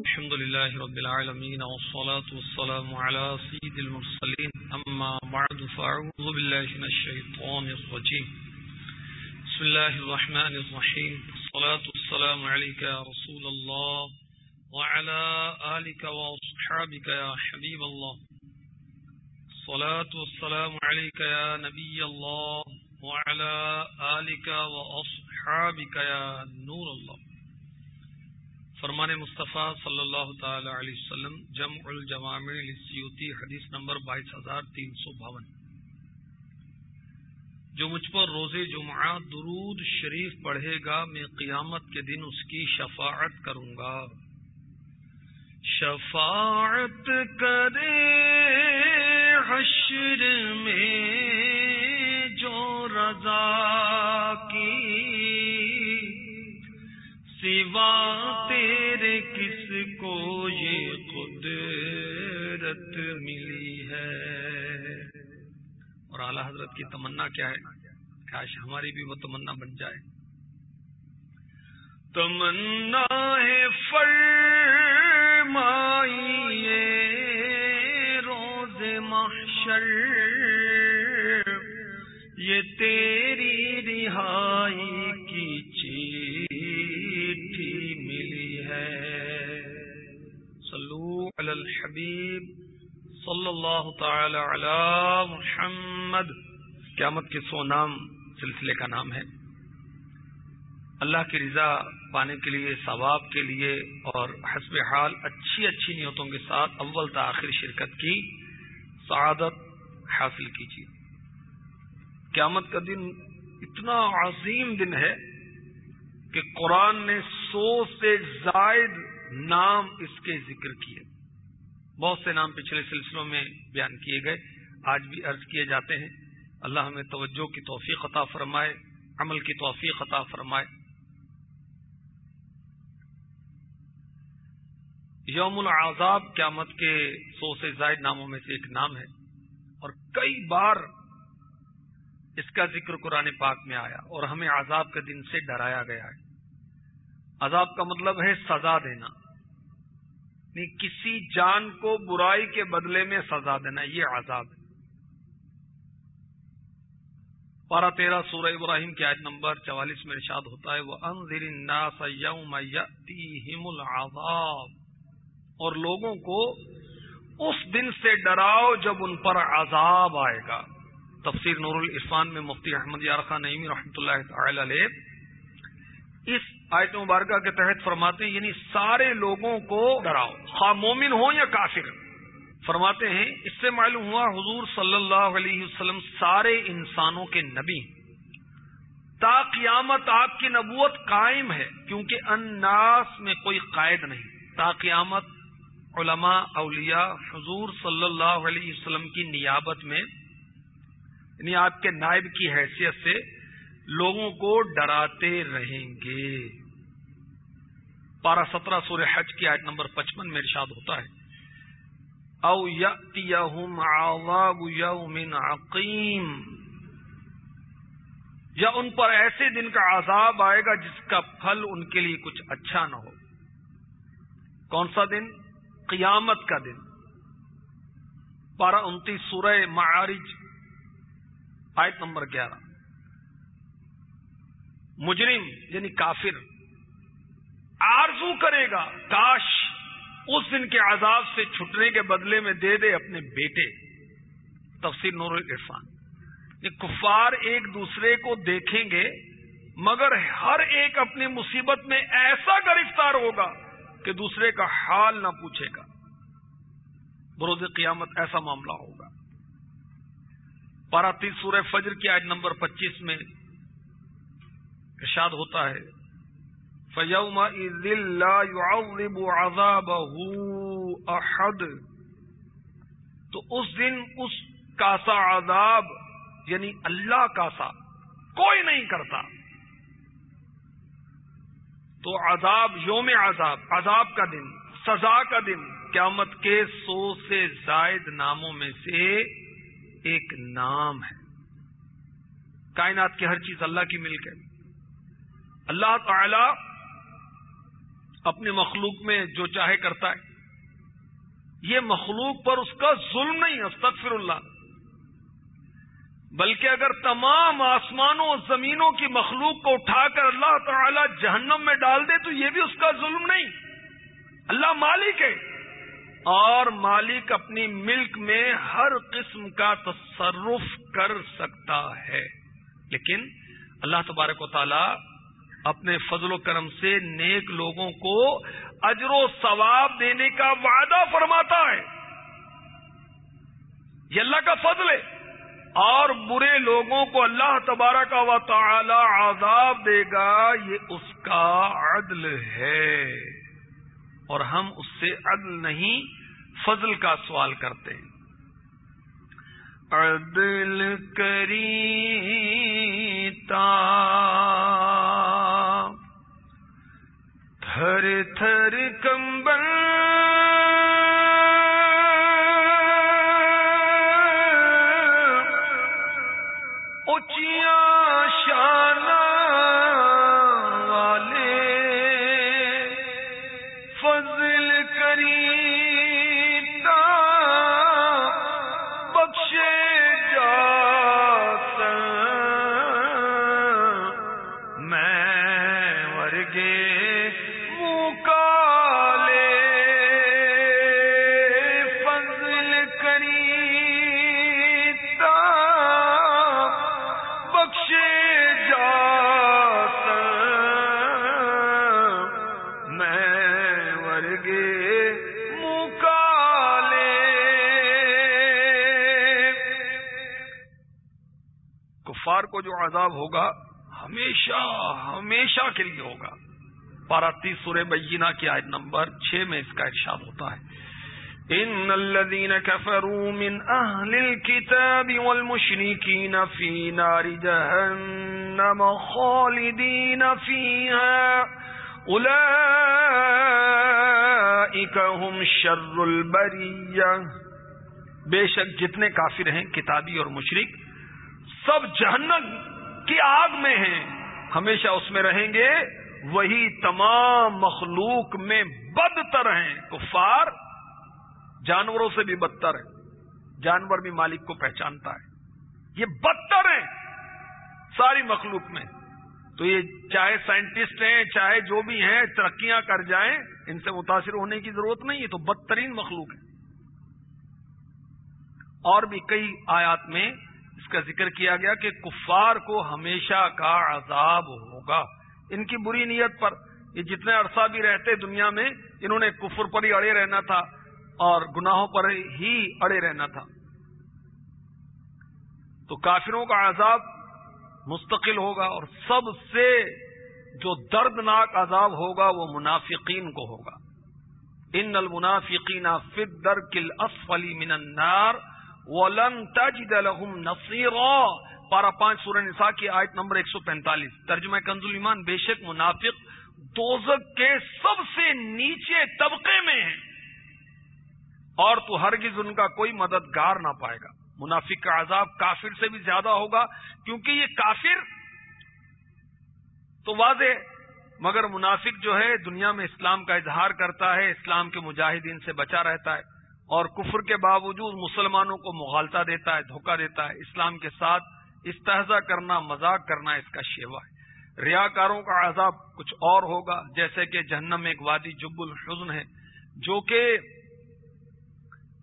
الحمد لله رب العالمين، والصلاة والسلام على سيد المرسلين. أما بعد، فأعوذ بالله من الشيطان الرجيم. بسم الله الرحمن الرحيم. الصلاة والسلام عليك يا رسول الله، وعلى آلك وأصحابك يا حبيب الله. الصلاة والسلام عليك يا نبي الله، وعلى آلك وأصحابك يا نور الله. فرمان مصطفیٰ صلی اللہ تعالی علیہ وسلم، جمع الجوامع لسیوتی حدیث نمبر بائیس ہزار تین سو باون۔ جو مجھ پر روز جمعہ درود شریف پڑھے گا، میں قیامت کے دن اس کی شفاعت کروں گا۔ شفاعت کرے حشر میں جو رضا کی۔ سوا تیرے کس کو یہ قدرت ملی ہے؟ اور اعلی حضرت کی تمنا کیا ہے؟ کاش ہماری بھی وہ تمنا بن جائے۔ تمنا ہے روز محشر۔ یہ تیری رہائی کی الحبیب صلی اللہ تعالی علی محمد. قیامت کے سو نام، سلسلے کا نام ہے۔ اللہ کی رضا پانے کے لیے، ثواب کے لیے اور حسب حال اچھی اچھی نیتوں کے ساتھ اول تاخیر شرکت کی سعادت حاصل کیجیے۔ قیامت کا دن اتنا عظیم دن ہے کہ قرآن نے سو سے زائد نام اس کے ذکر کیے۔ بہت سے نام پچھلے سلسلوں میں بیان کیے گئے، آج بھی عرض کیے جاتے ہیں۔ اللہ ہمیں توجہ کی توفیق عطا فرمائے، عمل کی توفیق عطا فرمائے۔ یوم العذاب قیامت کے سو سے زائد ناموں میں سے ایک نام ہے۔ اور کئی بار اس کا ذکر قرآن پاک میں آیا اور ہمیں عذاب کے دن سے ڈرایا گیا ہے۔ عذاب کا مطلب ہے سزا دینا۔ کسی جان کو برائی کے بدلے میں سزا دینا یہ عذاب ہے۔ پارا تیرہ سورہ ابراہیم کی آیت نمبر چوالیس میں ارشاد ہوتا ہے وہ انضر الناس یوم یاتیہم العذاب۔ اور لوگوں کو اس دن سے ڈراؤ جب ان پر عذاب آئے گا۔ تفسیر نور الاسفان میں مفتی احمد یارخان نعیمی رحمۃ اللہ تعالی علیہ۔ اس آیت مبارکہ کے تحت فرماتے ہیں یعنی سارے لوگوں کو ڈراؤ۔ خواہ مومن ہو یا کافر، فرماتے ہیں، اس سے معلوم ہوا حضور صلی اللہ علیہ وسلم سارے انسانوں کے نبی تا قیامت آپ کی نبوت قائم ہے، کیونکہ اناس میں کوئی قائد نہیں۔ تا قیامت علماء، اولیاء، حضور صلی اللہ علیہ وسلم کی نیابت میں یعنی آپ کے نائب کی حیثیت سے لوگوں کو ڈراتے رہیں گے۔ پارہ سترہ سورہ حج کی آیت نمبر پچپن میں ارشاد ہوتا ہے۔ او یوم عقیم۔ یا ان پر ایسے دن کا عذاب آئے گا جس کا پھل ان کے لیے کچھ اچھا نہ ہو۔ کون سا دن؟ قیامت کا دن۔ پارہ انتیس سورہ معارج، آیت نمبر گیارہ۔ مجرم یعنی کافر، آرزو کرے گا، کاش اس دن کے عذاب سے چھٹنے کے بدلے میں دے دے اپنے بیٹے۔ تفسیر نور الرفان یہ کفار ایک دوسرے کو دیکھیں گے، مگر ہر ایک اپنی مصیبت میں ایسا گرفتار ہوگا کہ دوسرے کا حال نہ پوچھے گا۔ بروز قیامت ایسا معاملہ ہوگا۔ پاراتی سورہ فجر کی آج نمبر پچیس میں ارشاد ہوتا ہے۔ فیوم احد تو اس دن اس کاسا عذاب یعنی اللہ کاسا، کوئی نہیں کرتا۔ تو عذاب یوم عذاب عذاب کا دن، سزا کا دن۔ قیامت کے سو سے زائد ناموں میں سے ایک نام ہے۔ کائنات کی ہر چیز اللہ کی مل کے اللہ تعالی اپنی مخلوق میں جو چاہے کرتا ہے۔ یہ مخلوق پر اس کا ظلم نہیں استغفر اللہ۔ بلکہ اگر تمام آسمانوں اور زمینوں کی مخلوق کو اٹھا کر اللہ تعالی جہنم میں ڈال دے تو یہ بھی اس کا ظلم نہیں۔ اللہ مالک ہے۔ اور مالک اپنی ملک میں ہر قسم کا تصرف کر سکتا ہے۔ لیکن اللہ تبارک و تعالی اپنے فضل و کرم سے نیک لوگوں کو اجر و ثواب دینے کا وعدہ فرماتا ہے۔ یہ اللہ کا فضل ہے۔ اور برے لوگوں کو اللہ تبارہ کا و تعالی عذاب دے گا، یہ اس کا عدل ہے۔ اور ہم اس سے عدل نہیں، فضل کا سوال کرتے ہیں۔ عدل کریتا ہر تھر کمبل۔ اچیا شانہ عذاب ہوگا، ہمیشہ ہمیشہ کے لیے ہوگا۔ پارا تیس سورہ بینہ کی آیت نمبر چھ میں اس کا ارشاد ہوتا ہے۔ ان الذين كفروا من اهل الكتاب والمشركين في نار جهنم خالدين فيها اولئك هم شر البريه بے شک جتنے کافر ہیں، کتابی اور مشرک، سب جہنم کی آگ میں ہیں، ہمیشہ اس میں رہیں گے۔ وہی تمام مخلوق میں بدتر ہیں، کفار، جانوروں سے بھی بدتر ہے جانور بھی مالک کو پہچانتا ہے۔ یہ بدتر ہیں ساری مخلوق میں۔ تو یہ چاہے سائنٹسٹ ہیں، چاہے جو بھی ہیں، ترقیاں کر جائیں، ان سے متاثر ہونے کی ضرورت نہیں ہے، تو بدترین مخلوق ہے اور بھی کئی آیات میں کا ذکر کیا گیا کہ کفار کو ہمیشہ کا عذاب ہوگا۔ ان کی بری نیت پر یہ جتنے عرصہ بھی رہتے دنیا میں، انہوں نے کفر پر ہی اڑے رہنا تھا اور گناہوں پر ہی اڑے رہنا تھا۔ تو کافروں کا عذاب مستقل ہوگا اور سب سے جو دردناک عذاب ہوگا وہ منافقین کو ہوگا۔ ان المنافقین فد در کل اسفلی من النار ولن تجد لهم نصيرا۔ پارا پانچ سورہ نساء کی آیت نمبر 145 ترجمہ کنز ایمان، بے شک منافق دوزک کے سب سے نیچے طبقے میں ہیں۔ اور تو ہرگز ان کا کوئی مددگار نہ پائے گا۔ منافق کا عذاب کافر سے بھی زیادہ ہوگا، کیونکہ یہ کافر تو واضح، مگر منافق جو ہے، دنیا میں اسلام کا اظہار کرتا ہے، اسلام کے مجاہدین سے بچا رہتا ہے۔ اور کفر کے باوجود مسلمانوں کو مغالتا دیتا ہے، دھوکہ دیتا ہے۔ اسلام کے ساتھ استحضا کرنا، مذاق کرنا اس کا شیوا ہے۔ ریاکاروں کا عذاب کچھ اور ہوگا، جیسے کہ جہنم ایک وادی جب الحزن ہے، جو کہ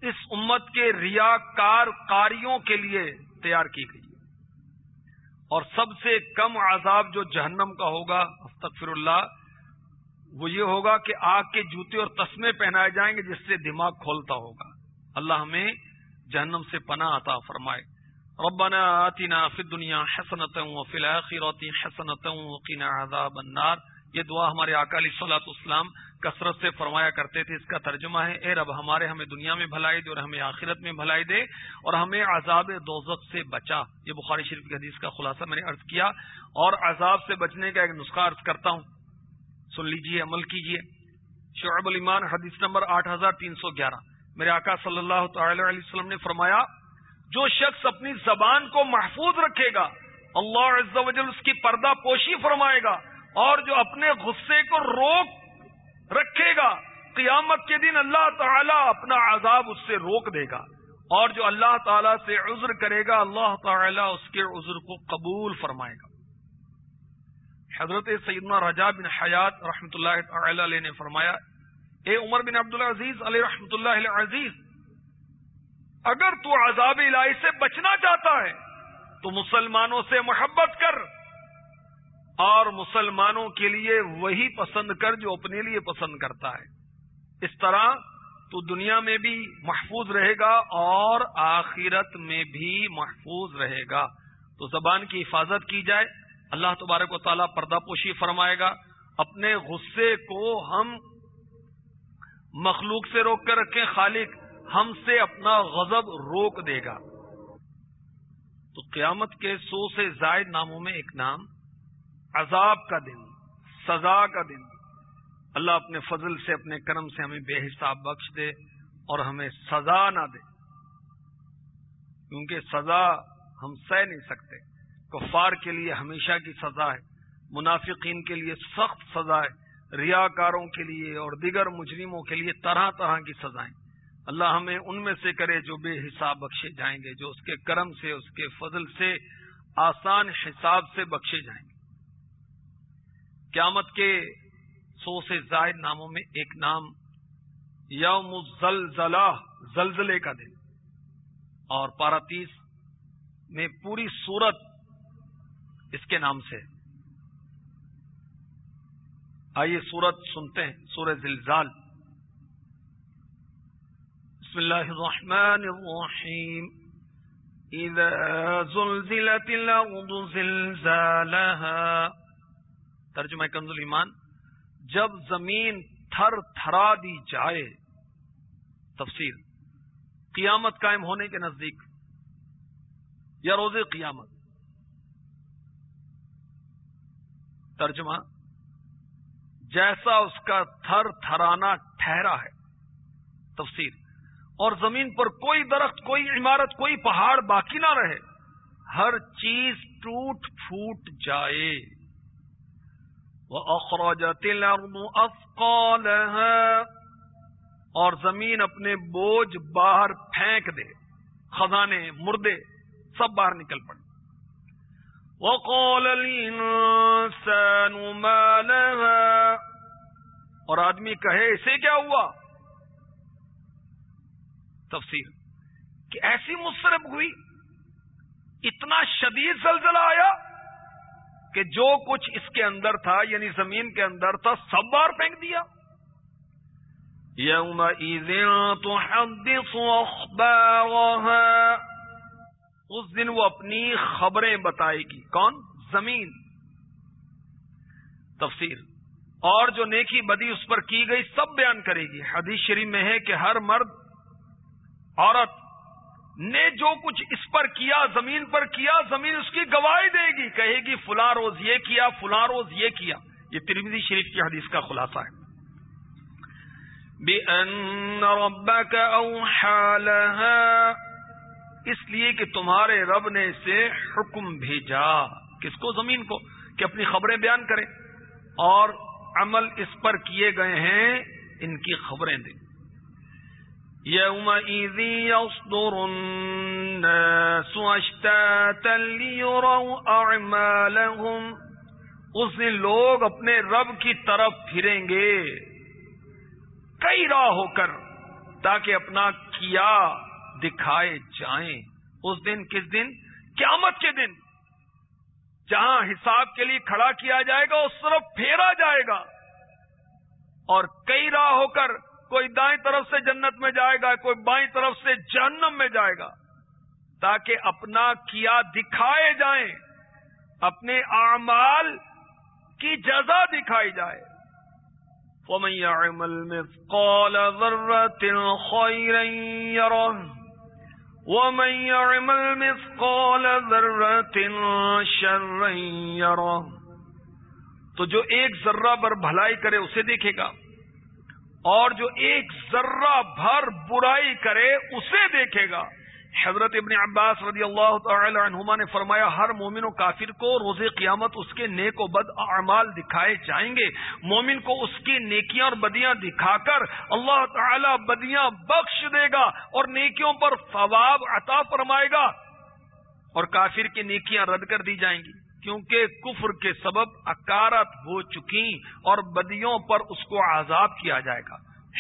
اس امت کے ریاکار کاریوں کے لیے تیار کی گئی اور سب سے کم عذاب جو جہنم کا ہوگا، استغفر اللہ وہ یہ ہوگا کہ آگ کے جوتے اور تسمے پہنائے جائیں گے جس سے دماغ کھولتا ہوگا۔ اللہ ہمیں جہنم سے پناہ عطا فرمائے۔ ربنا آتنا فی الدنیا حسنتا وفی الاخرات حسنتا وقنا عذاب النار۔ یہ دعا ہمارے اکالی صلاحت اسلام کثرت سے فرمایا کرتے تھے۔ اس کا ترجمہ ہے، اے رب ہمارے ہمیں دنیا میں بھلائی دے اور ہمیں آخرت میں بھلائی دے اور ہمیں عذاب دوزت سے بچا۔ یہ بخاری شریف کی حدیث کا خلاصہ میں نے عرض کیا۔ اور عذاب سے بچنے کا ایک نسخہ عرض کرتا ہوں۔ سن لیجیے، عمل کیجیے۔ شعب الایمان، حدیث نمبر آٹھ ہزار تین سو گیارہ۔ میرے آقا صلی اللہ تعالی علیہ وسلم نے فرمایا، جو شخص اپنی زبان کو محفوظ رکھے گا، اللہ عز و جل اس کی پردہ پوشی فرمائے گا، اور جو اپنے غصے کو روک رکھے گا، قیامت کے دن اللہ تعالی اپنا عذاب اس سے روک دے گا۔ اور جو اللہ تعالی سے عذر کرے گا، اللہ تعالی اس کے عذر کو قبول فرمائے گا۔ حضرت سیدنا رجا بن حیات رحمۃ اللہ تعالی علیہ نے فرمایا، اے عمر بن عبد العزیز علیہ رحمۃ اللہ علیہ عزیز اگر تو عذاب الہی سے بچنا چاہتا ہے، تو مسلمانوں سے محبت کر، اور مسلمانوں کے لیے وہی پسند کر جو اپنے لیے پسند کرتا ہے۔ اس طرح تو دنیا میں بھی محفوظ رہے گا اور آخرت میں بھی محفوظ رہے گا۔ تو زبان کی حفاظت کی جائے اللہ تبارک و تعالیٰ پردہ پوشی فرمائے گا، اپنے غصے کو ہم مخلوق سے روک کر رکھیں، خالق ہم سے اپنا غضب روک دے گا۔ تو قیامت کے سو سے زائد ناموں میں ایک نام، عذاب کا دن، سزا کا دن۔ اللہ اپنے فضل سے، اپنے کرم سے ہمیں بے حساب بخش دے اور ہمیں سزا نہ دے۔ کیونکہ سزا ہم سہ نہیں سکتے۔ کفار کے لیے ہمیشہ کی سزا ہے، منافقین کے لیے سخت سزا ہے، ریاکاروں کے لیے اور دیگر مجرموں کے لیے طرح طرح کی سزائیں۔ اللہ ہمیں ان میں سے کرے جو بے حساب بخشے جائیں گے، جو اس کے کرم سے، اس کے فضل سے، آسان حساب سے بخشے جائیں گے۔ قیامت کے سو سے زائد ناموں میں ایک نام یوم زلزلہ زلزلے کا دن۔ اور پاراتیس میں پوری سورت اس کے نام سے۔ آئیے سورت سنتے ہیں، سورہ زلزال۔ بسم اللہ الرحمن الرحیم۔ اذا زلزلت الارض زلزالها۔ ترجمہ کنز ایمان۔ جب زمین تھر تھرا دی جائے، تفسیر۔ قیامت قائم ہونے کے نزدیک۔ یا روز قیامت۔ ترجمہ، جیسا اس کا تھر تھرانا ٹھہرا ہے، تفسیر۔ اور زمین پر کوئی درخت، کوئی عمارت، کوئی پہاڑ باقی نہ رہے، ہر چیز ٹوٹ پھوٹ جائے۔ وأخرجت الأرض أثقالها۔ اور زمین اپنے بوجھ باہر پھینک دے، خزانے مردے، سب باہر نکل پڑے۔ وقال الانسان ما لها؟ اور آدمی کہے، اسے کیا ہوا؟ تفسیر کہ ایسی مصرف ہوئی، اتنا شدید زلزلہ آیا کہ جو کچھ اس کے اندر تھا یعنی زمین کے اندر تھا، سب بار پھینک دیا۔ یوم اس دن وہ اپنی خبریں بتائے گی۔ کون؟ زمین۔ تفسیر۔ اور جو نیکی بدی اس پر کی گئی سب بیان کرے گی۔ حدیث شریف میں ہے کہ ہر مرد، عورت نے جو کچھ اس پر کیا، زمین پر کیا، زمین اس کی گواہی دے گی۔ کہے گی، فلاں روز یہ کیا، فلاں روز یہ کیا۔ یہ ترمیدی شریف کی حدیث کا خلاصہ ہے۔ اس لیے کہ تمہارے رب نے اسے حکم بھیجا۔ کس کو؟ زمین کو، کہ اپنی خبریں بیان کرے اور عمل اس پر کیے گئے ہیں، ان کی خبریں دیں۔ يومئذ يصدر الناس اشتاتا ليروا أعمالهم اس دن لوگ اپنے رب کی طرف پھریں گے۔ کئی راہ ہو کر، تاکہ اپنا کیا دکھائے جائیں۔ اس دن کس دن؟ قیامت کے دن۔ جہاں حساب کے لیے کھڑا کیا جائے گا، اس طرف پھیرا جائے گا۔ اور کئی راہ ہو کر کوئی دائیں طرف سے جنت میں جائے گا، کوئی بائیں طرف سے جہنم میں جائے گا۔ تاکہ اپنا کیا دکھائے جائیں، اپنے اعمال کی جزا دکھائی جائے۔ ومن يعمل مثقال ذرة خيرا يره ومن يعمل مثقال ذرة شرا يره تو جو ایک ذرہ پر بھلائی کرے اسے دیکھے گا اور جو ایک ذرہ بھر برائی کرے اسے دیکھے گا حضرت ابن عباس رضی اللہ تعالی عنہما نے فرمایا، ہر مومن و کافر کو روز قیامت اس کے نیک و بد اعمال دکھائے جائیں گے۔ مومن کو اس کی نیکیاں اور بدیاں دکھا کر اللہ تعالی بدیاں بخش دے گا اور نیکیوں پر ثواب عطا فرمائے گا اور کافر کی نیکیاں رد کر دی جائیں گی۔ کیونکہ کفر کے سبب اکارت ہو چکی اور بدیوں پر اس کو عذاب کیا جائے گا۔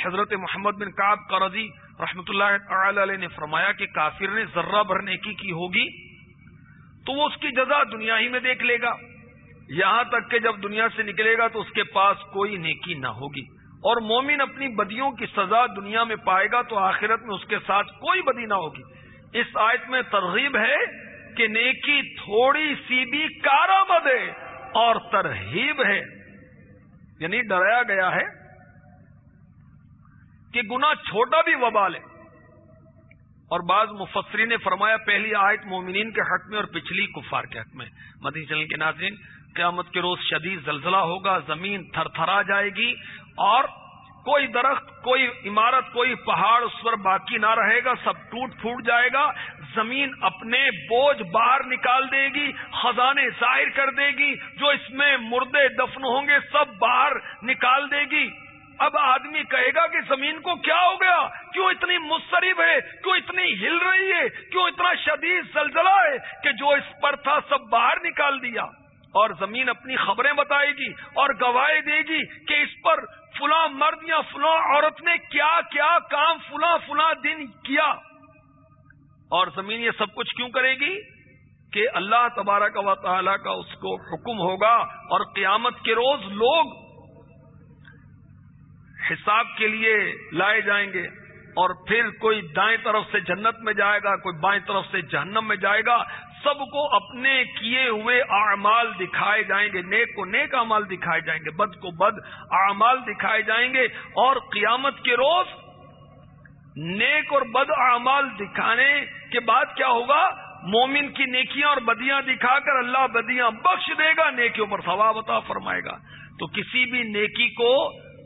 حضرت محمد بن کاب قرضی رحمت اللہ تعالی علیہ نے فرمایا کہ کافر نے ذرہ بھر نیکی کی ہوگی تو وہ اس کی جزا دنیا ہی میں دیکھ لے گا۔ یہاں تک کہ جب دنیا سے نکلے گا تو اس کے پاس کوئی نیکی نہ ہوگی۔ اور مومن اپنی بدیوں کی سزا دنیا میں پائے گا تو آخرت میں اس کے ساتھ کوئی بدی نہ ہوگی۔ اس آیت میں ترغیب ہے کہ نیکی تھوڑی سی بھی کارآمد ہے اور ترغیب ہے۔ یعنی ڈرایا گیا ہے کہ گنا چھوٹا بھی وبال ہے۔ اور بعض مفسری نے فرمایا، پہلی آیت مومنین کے حق میں اور پچھلی کفار کے حق میں۔ مدی چل کے ناظرین، قیامت کے روز شدید زلزلہ ہوگا، زمین تھر تھرا جائے گی اور کوئی درخت، کوئی عمارت، کوئی پہاڑ اس پر باقی نہ رہے گا، سب ٹوٹ پھوٹ جائے گا۔ زمین اپنے بوجھ باہر نکال دے گی، خزانے ظاہر کر دے گی۔ جو اس میں مردے دفن ہوں گے، سب باہر نکال دے گی۔ اب آدمی کہے گا کہ زمین کو کیا ہو گیا؟ کیوں اتنی مسترب ہے؟ کیوں اتنی ہل رہی ہے؟ کیوں اتنا شدید زلزلہ ہے کہ جو اس پر تھا سب باہر نکال دیا؟ اور زمین اپنی خبریں بتائے گی اور گواہی دے گی کہ اس پر فلاں مرد یا فلاں عورت نے کیا کیا کام فلاں فلاں دن کیا۔ اور زمین یہ سب کچھ کیوں کرے گی؟ کہ اللہ تبارک و تعالی کا اس کو حکم ہوگا اور قیامت کے روز لوگ حساب کے لیے لائے جائیں گے اور پھر کوئی دائیں طرف سے جنت میں جائے گا، کوئی بائیں طرف سے جہنم میں جائے گا، سب کو اپنے کیے ہوئے اعمال دکھائے جائیں گے، نیک کو نیک اعمال دکھائے جائیں گے، بد کو بد اعمال دکھائے جائیں گے اور قیامت کے روز نیک اور بد اعمال دکھانے کے بعد کیا ہوگا؟ مومن کی نیکیاں اور بدیاں دکھا کر اللہ بدیاں بخش دے گا، نیکیوں پر ثواب عطا فرمائے گا۔ تو کسی بھی نیکی کو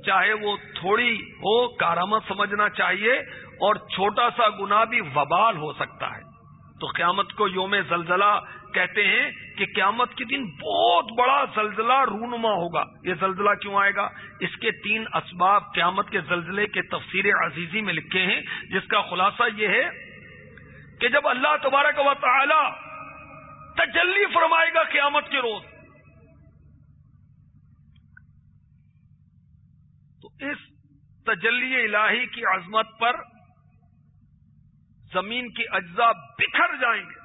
چاہے وہ تھوڑی ہو، کارآمد سمجھنا چاہیے اور چھوٹا سا گنا بھی وبال ہو سکتا ہے۔ تو قیامت کو یوم زلزلہ کہتے ہیں کہ قیامت کے دن بہت بڑا زلزلہ رونما ہوگا۔ یہ زلزلہ کیوں آئے گا؟ اس کے تین اسباب قیامت کے زلزلے کے تفسیر عزیزی میں لکھے ہیں، جس کا خلاصہ یہ ہے کہ جب اللہ تبارک و تعالی تجلی فرمائے گا قیامت کے روز تو اس تجلی الہی کی عظمت پر زمین کی اجزاء بکھر جائیں گے۔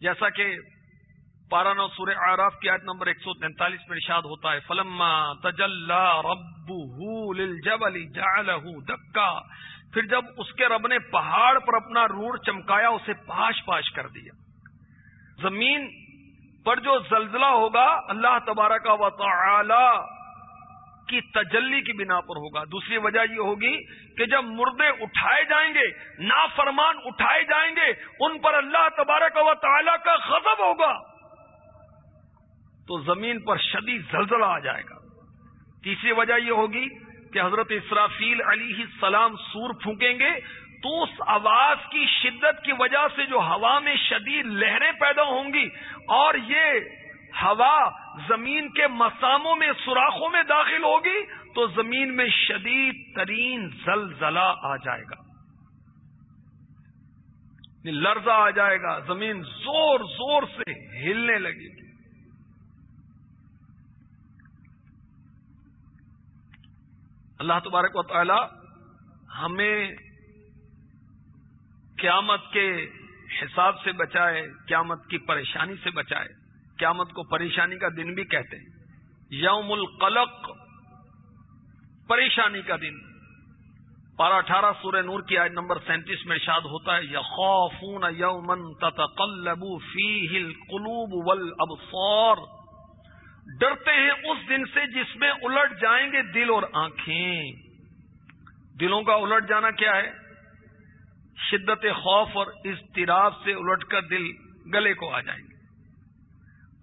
جیسا کہ پارانو سور آراف کی آیت نمبر ایک سو تینتالیس میں ارشاد ہوتا ہے، فلما تجلا رب جب علی دکا۔ پھر جب اس کے رب نے پہاڑ پر اپنا روڑ چمکایا، اسے پاش پاش کر دیا۔ زمین پر جو زلزلہ ہوگا اللہ تبارہ کا تعالی کی تجلی کی بنا پر ہوگا۔ دوسری وجہ یہ ہوگی کہ جب مردے اٹھائے جائیں گے، نافرمان اٹھائے جائیں گے، ان پر اللہ تبارک و تعالی کا غضب ہوگا، تو زمین پر شدید زلزلہ آ جائے گا۔ تیسری وجہ یہ ہوگی کہ حضرت اسرافیل علی السلام سور پھونکیں گے تو اس آواز کی شدت کی وجہ سے جو ہوا میں شدید لہریں پیدا ہوں گی اور یہ ہوا زمین کے مساموں میں، سوراخوں میں داخل ہوگی تو زمین میں شدید ترین زلزلہ آ جائے گا۔ یعنی لرزہ آ جائے گا، زمین زور زور سے ہلنے لگے گی۔ اللہ تبارک و تعالی ہمیں قیامت کے حساب سے بچائے، قیامت کی پریشانی سے بچائے۔ قیامت کو پریشانی کا دن بھی کہتے ہیں۔ یوم القلق، پریشانی کا دن۔ پارا اٹھارہ سورہ نور کی آج نمبر سینتیس میں ارشاد ہوتا ہے یخوفون یومن تتقلب فیہ القلوب والابصار۔ ڈرتے ہیں اس دن سے جس میں الٹ جائیں گے دل اور آنکھیں۔ دلوں کا الٹ جانا کیا ہے؟ شدت خوف اور اضطراب سے الٹ کر دل گلے کو آ جائیں گے۔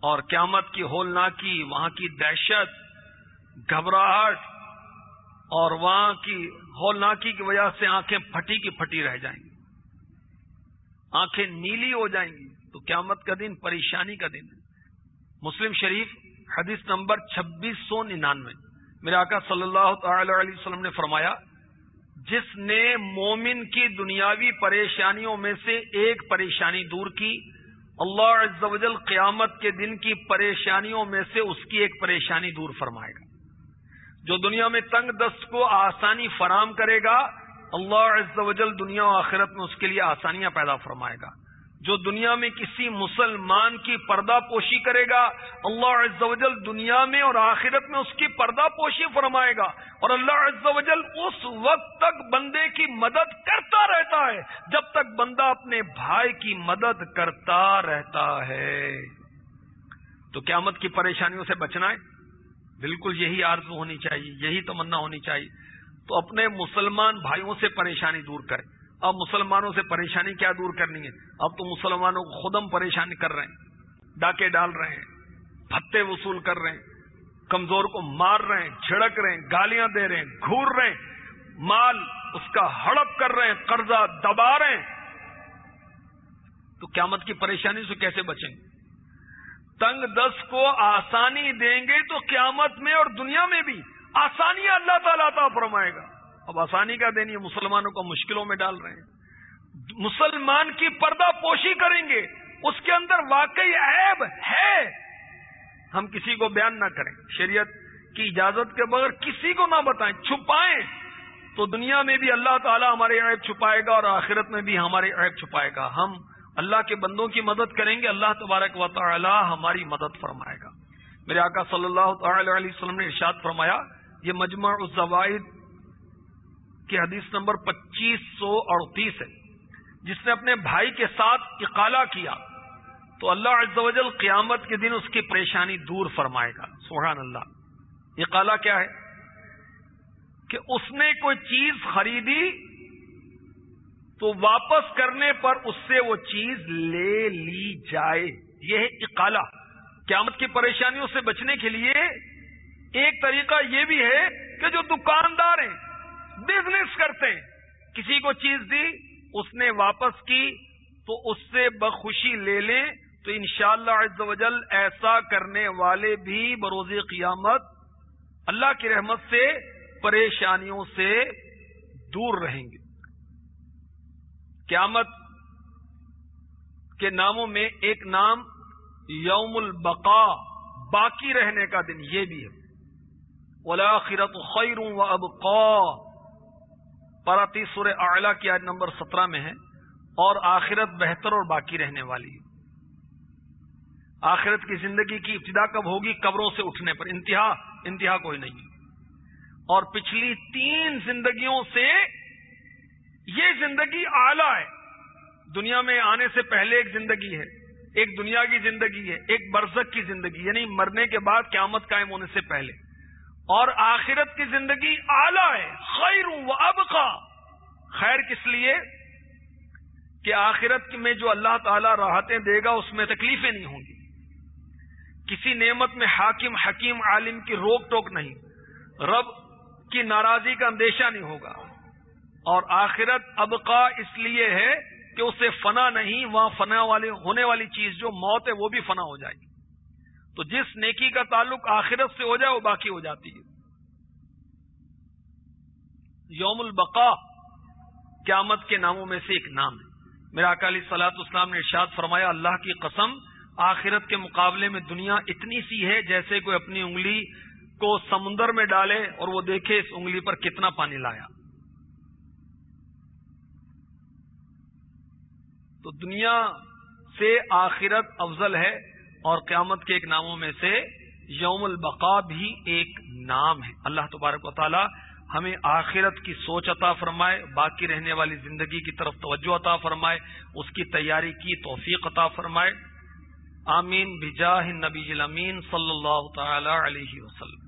اور قیامت کی ہولناکی، وہاں کی دہشت، گھبراہٹ اور وہاں کی ہولناکی کی وجہ سے آنکھیں پھٹی کی پھٹی رہ جائیں گی۔ آنکھیں نیلی ہو جائیں گی۔ تو قیامت کا دن پریشانی کا دن ہے۔ مسلم شریف، حدیث نمبر چھبیس سو ننانوے۔ میرے آقا صلی اللہ تعالی علیہ وسلم نے فرمایا جس نے مومن کی دنیاوی پریشانیوں میں سے ایک پریشانی دور کی، اللہ عز و جل قیامت کے دن کی پریشانیوں میں سے اس کی ایک پریشانی دور فرمائے گا۔ جو دنیا میں تنگ دست کو آسانی فراہم کرے گا، اللہ عز و جل دنیا و آخرت میں اس کے لیے آسانیاں پیدا فرمائے گا۔ جو دنیا میں کسی مسلمان کی پردہ پوشی کرے گا، اللہ عز و جل دنیا میں اور آخرت میں اس کی پردہ پوشی فرمائے گا۔ اور اللہ عز و جل اس وقت تک بندے کی مدد کرتا رہتا ہے، جب تک بندہ اپنے بھائی کی مدد کرتا رہتا ہے۔ تو قیامت کی پریشانیوں سے بچنا ہے۔ بالکل یہی آرزو ہونی چاہیے، یہی تمنا ہونی چاہیے۔ تو اپنے مسلمان بھائیوں سے پریشانی دور کریں۔ اب مسلمانوں سے پریشانی کیا دور کرنی ہے؟ اب تو مسلمانوں کو خودم پریشانی کر رہے ہیں، ڈاکے ڈال رہے ہیں، پھتے وصول کر رہے ہیں، کمزور کو مار رہے ہیں، چھڑک رہے ہیں، گالیاں دے رہے ہیں، گھور رہے ہیں، مال اس کا ہڑپ کر رہے ہیں، قرضہ دبا رہے ہیں۔ تو قیامت کی پریشانی سے کیسے بچیں؟ گے تنگ دس کو آسانی دیں گے تو قیامت میں اور دنیا میں بھی آسانی اللہ تعالیٰ عطا فرمائے گا۔ اب آسانی کا دینی مسلمانوں کو مشکلوں میں ڈال رہے ہیں۔ مسلمان کی پردہ پوشی کریں گے، اس کے اندر واقعی عیب ہے۔ ہم کسی کو بیان نہ کریں۔ شریعت کی اجازت کے بغیر کسی کو نہ بتائیں، چھپائیں۔ تو دنیا میں بھی اللہ تعالیٰ ہمارے عیب چھپائے گا اور آخرت میں بھی ہمارے عیب چھپائے گا۔ ہم اللہ کے بندوں کی مدد کریں گے، اللہ تبارک و تعالی ہماری مدد فرمائے گا۔ میرے آقا صلی اللہ تعالی علیہ وسلم نے ارشاد فرمایا، یہ مجمع الزوائد کی حدیث نمبر پچیس سو اڑتیس ہے۔ جس نے اپنے بھائی کے ساتھ اقالا کیا، تو اللہ عز و جل قیامت کے دن اس کی پریشانی دور فرمائے گا۔ سبحان اللہ۔ اقالا کیا ہے؟ کہ اس نے کوئی چیز خریدی تو واپس کرنے پر اس سے وہ چیز لے لی جائے۔ یہ ہے اقالا قیامت کی پریشانیوں سے بچنے کے لیے ایک طریقہ یہ بھی ہے کہ جو دکاندار ہیں بزنس کرتے ہیں۔ کسی کو چیز دی، اس نے واپس کی، تو اس سے بخوشی لے لیں۔ تو انشاءاللہ شاء اللہ ایسا کرنے والے بھی بروز قیامت اللہ کی رحمت سے، پریشانیوں سے دور رہیں گے۔ قیامت کے ناموں میں ایک نام یوم البقا باقی رہنے کا دن یہ بھی ہے۔ ولاخرت خیروں و اب پراتی سور اعلی کی آج نمبر سترہ میں ہے، اور آخرت بہتر اور باقی رہنے والی۔ ہے آخرت کی زندگی کی ابتدا کب ہوگی؟ قبروں سے اٹھنے پر۔ انتہا انتہا کوئی نہیں۔ اور پچھلی تین زندگیوں سے یہ زندگی اعلی ہے۔ دنیا میں آنے سے پہلے ایک زندگی ہے، ایک دنیا کی زندگی ہے، ایک برزک کی زندگی یعنی مرنے کے بعد قیامت قائم ہونے سے پہلے۔ اور آخرت کی زندگی اعلی ہے، خیر و اب خیر کس لیے؟ کہ آخرت میں جو اللہ تعالی راحتیں دے گا، اس میں تکلیفیں نہیں ہوں گی۔ کسی نعمت میں حاکم، حکیم، عالم کی روک ٹوک نہیں۔ رب کی ناراضی کا اندیشہ نہیں ہوگا۔ اور آخرت ابقا اس لیے ہے کہ اسے فنا نہیں، وہاں فنا والی ہونے والی چیز جو موت ہے، وہ بھی فنا ہو جائے گی۔ تو جس نیکی کا تعلق آخرت سے ہو جائے وہ باقی ہو جاتی ہے۔ یوم البقا قیامت کے ناموں میں سے ایک نام ہے۔ میرا اکالی سلاط اسلام نے ارشاد فرمایا، اللہ کی قسم، آخرت کے مقابلے میں دنیا اتنی سی ہے جیسے کوئی اپنی انگلی کو سمندر میں ڈالے اور وہ دیکھے اس انگلی پر کتنا پانی لایا۔ تو دنیا سے آخرت افضل ہے۔ اور قیامت کے ایک ناموں میں سے یوم البقا بھی ایک نام ہے۔ اللہ تبارک و تعالی ہمیں آخرت کی سوچ عطا فرمائے، باقی رہنے والی زندگی کی طرف توجہ عطا فرمائے، اس کی تیاری کی توفیق عطا فرمائے۔ آمین۔ بجاہ نبی امین صلی اللہ تعالی علیہ وسلم۔